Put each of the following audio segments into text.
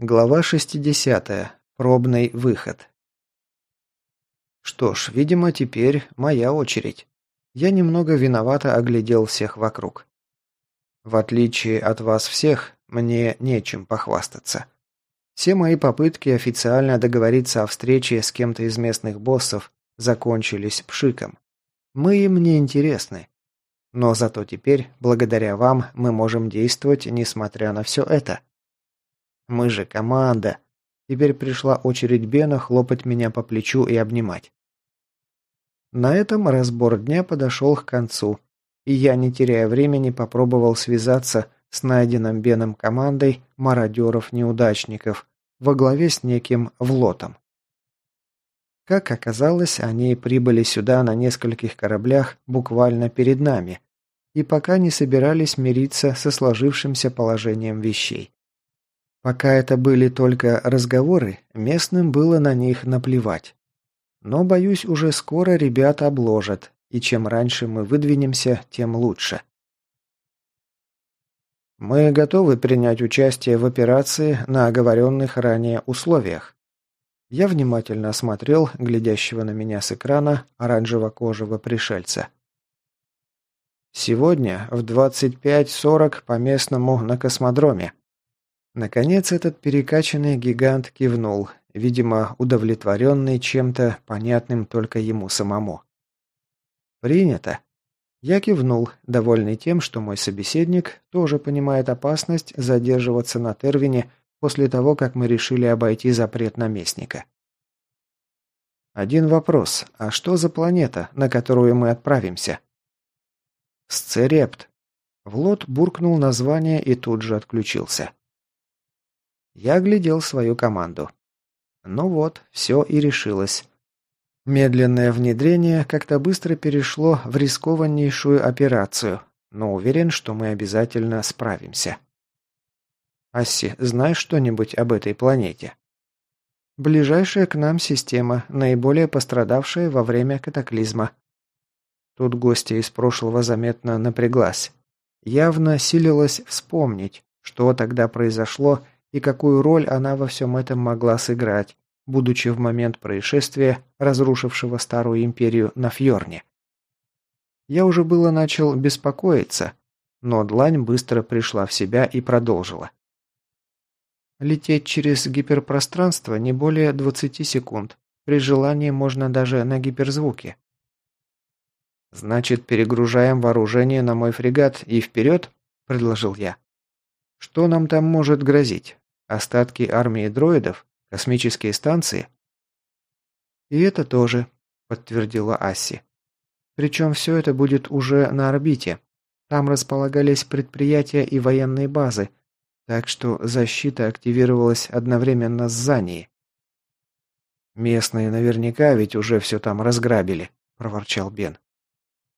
Глава 60. Пробный выход. Что ж, видимо, теперь моя очередь. Я немного виновато оглядел всех вокруг. В отличие от вас всех, мне нечем похвастаться. Все мои попытки официально договориться о встрече с кем-то из местных боссов закончились пшиком. Мы им не интересны. Но зато теперь, благодаря вам, мы можем действовать, несмотря на все это. Мы же команда. Теперь пришла очередь Бена хлопать меня по плечу и обнимать. На этом разбор дня подошел к концу, и я, не теряя времени, попробовал связаться с найденным Беном командой мародеров-неудачников во главе с неким Влотом. Как оказалось, они прибыли сюда на нескольких кораблях буквально перед нами и пока не собирались мириться со сложившимся положением вещей. Пока это были только разговоры, местным было на них наплевать. Но, боюсь, уже скоро ребята обложат, и чем раньше мы выдвинемся, тем лучше. Мы готовы принять участие в операции на оговоренных ранее условиях. Я внимательно осмотрел глядящего на меня с экрана оранжево-кожего пришельца. Сегодня в 25.40 по местному на космодроме. Наконец этот перекачанный гигант кивнул, видимо, удовлетворенный чем-то понятным только ему самому. «Принято». Я кивнул, довольный тем, что мой собеседник тоже понимает опасность задерживаться на Тервине после того, как мы решили обойти запрет наместника. Один вопрос. А что за планета, на которую мы отправимся? Сцерепт. Влот буркнул название и тут же отключился. Я оглядел свою команду. Ну вот, все и решилось. Медленное внедрение как-то быстро перешло в рискованнейшую операцию, но уверен, что мы обязательно справимся. Асси, знаешь что-нибудь об этой планете? Ближайшая к нам система, наиболее пострадавшая во время катаклизма. Тут гостья из прошлого заметно напряглась. Явно силилась вспомнить, что тогда произошло и какую роль она во всем этом могла сыграть, будучи в момент происшествия, разрушившего старую империю на Фьорне. Я уже было начал беспокоиться, но длань быстро пришла в себя и продолжила. Лететь через гиперпространство не более 20 секунд. При желании можно даже на гиперзвуке. «Значит, перегружаем вооружение на мой фрегат и вперед?» – предложил я. Что нам там может грозить? Остатки армии дроидов? Космические станции? И это тоже, подтвердила Асси. Причем все это будет уже на орбите. Там располагались предприятия и военные базы, так что защита активировалась одновременно с Занией. «Местные наверняка ведь уже все там разграбили», – проворчал Бен.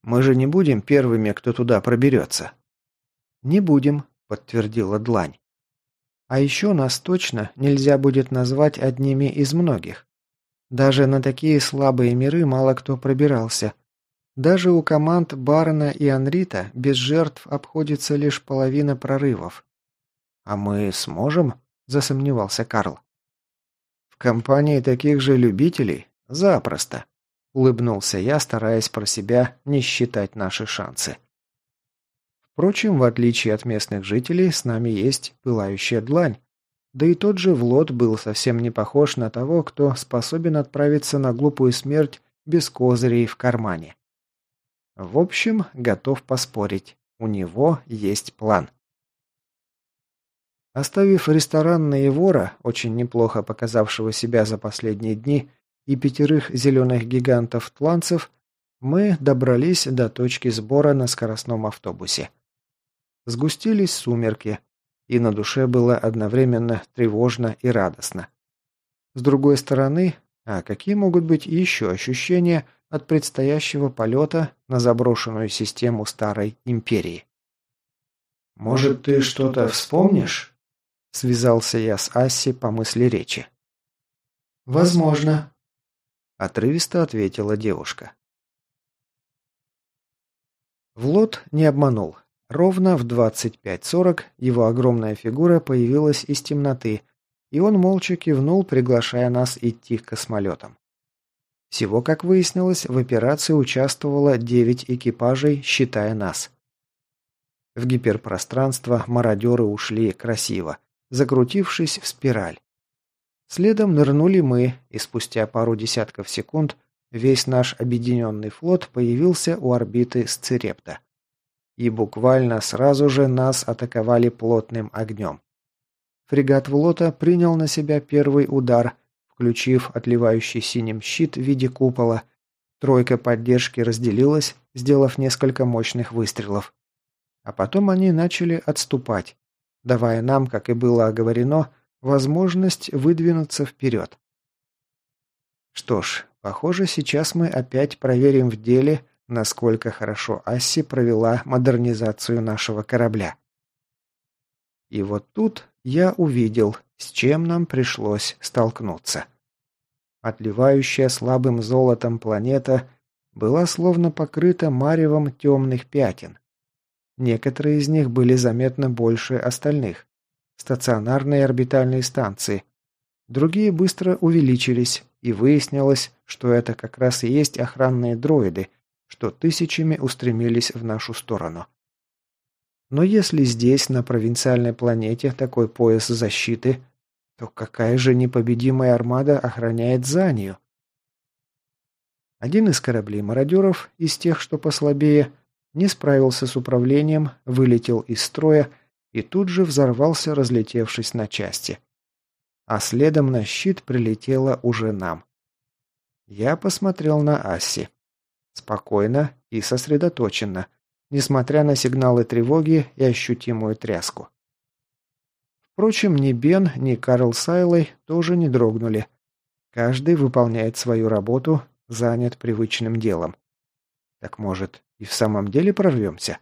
«Мы же не будем первыми, кто туда проберется». «Не будем», подтвердила Длань. А еще нас точно нельзя будет назвать одними из многих. Даже на такие слабые миры мало кто пробирался. Даже у команд Барна и Анрита без жертв обходится лишь половина прорывов. «А мы сможем?» – засомневался Карл. «В компании таких же любителей? Запросто!» – улыбнулся я, стараясь про себя не считать наши шансы. Впрочем, в отличие от местных жителей, с нами есть пылающая длань. Да и тот же Влот был совсем не похож на того, кто способен отправиться на глупую смерть без козырей в кармане. В общем, готов поспорить. У него есть план. Оставив ресторан Наевора, очень неплохо показавшего себя за последние дни, и пятерых зеленых гигантов-тланцев, мы добрались до точки сбора на скоростном автобусе. Сгустились сумерки, и на душе было одновременно тревожно и радостно. С другой стороны, а какие могут быть еще ощущения от предстоящего полета на заброшенную систему Старой Империи? «Может, ты что-то вспомнишь?» – связался я с Асси по мысли речи. «Возможно», – отрывисто ответила девушка. Влот не обманул. Ровно в 25.40 его огромная фигура появилась из темноты, и он молча кивнул, приглашая нас идти к космолетам. Всего, как выяснилось, в операции участвовало девять экипажей, считая нас. В гиперпространство мародеры ушли красиво, закрутившись в спираль. Следом нырнули мы, и спустя пару десятков секунд весь наш объединенный флот появился у орбиты Сцерепта. И буквально сразу же нас атаковали плотным огнем. Фрегат Влота принял на себя первый удар, включив отливающий синим щит в виде купола. Тройка поддержки разделилась, сделав несколько мощных выстрелов. А потом они начали отступать, давая нам, как и было оговорено, возможность выдвинуться вперед. Что ж, похоже, сейчас мы опять проверим в деле, насколько хорошо Асси провела модернизацию нашего корабля. И вот тут я увидел, с чем нам пришлось столкнуться. Отливающая слабым золотом планета была словно покрыта маревом темных пятен. Некоторые из них были заметно больше остальных. Стационарные орбитальные станции. Другие быстро увеличились, и выяснилось, что это как раз и есть охранные дроиды, что тысячами устремились в нашу сторону. Но если здесь, на провинциальной планете, такой пояс защиты, то какая же непобедимая армада охраняет Занию? Один из кораблей мародеров, из тех, что послабее, не справился с управлением, вылетел из строя и тут же взорвался, разлетевшись на части. А следом на щит прилетело уже нам. Я посмотрел на Асси. Спокойно и сосредоточенно – несмотря на сигналы тревоги и ощутимую тряску. Впрочем, ни Бен, ни Карл Сайлой тоже не дрогнули. Каждый выполняет свою работу, занят привычным делом. Так может, и в самом деле прорвемся?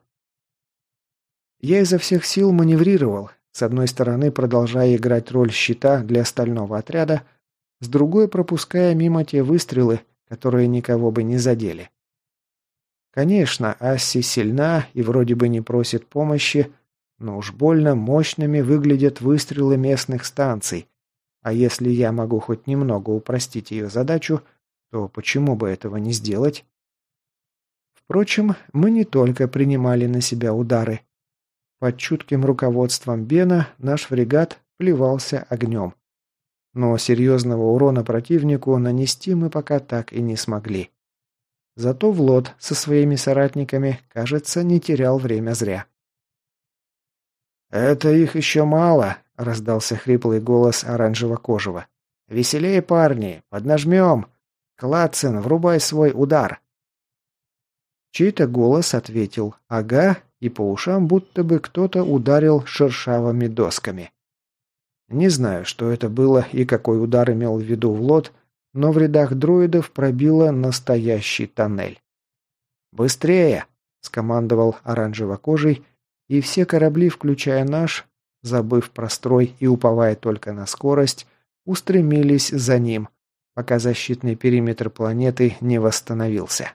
Я изо всех сил маневрировал, с одной стороны продолжая играть роль щита для остального отряда, с другой пропуская мимо те выстрелы, которые никого бы не задели. Конечно, Асси сильна и вроде бы не просит помощи, но уж больно мощными выглядят выстрелы местных станций. А если я могу хоть немного упростить ее задачу, то почему бы этого не сделать? Впрочем, мы не только принимали на себя удары. Под чутким руководством Бена наш фрегат плевался огнем. Но серьезного урона противнику нанести мы пока так и не смогли. Зато Влад со своими соратниками, кажется, не терял время зря. «Это их еще мало», — раздался хриплый голос оранжево-кожего. «Веселее, парни! Поднажмем! Клацин, врубай свой удар!» Чей-то голос ответил «Ага», и по ушам будто бы кто-то ударил шершавыми досками. Не знаю, что это было и какой удар имел в виду Влад, но в рядах дроидов пробило настоящий тоннель. «Быстрее!» – скомандовал оранжево-кожий, и все корабли, включая наш, забыв про строй и уповая только на скорость, устремились за ним, пока защитный периметр планеты не восстановился.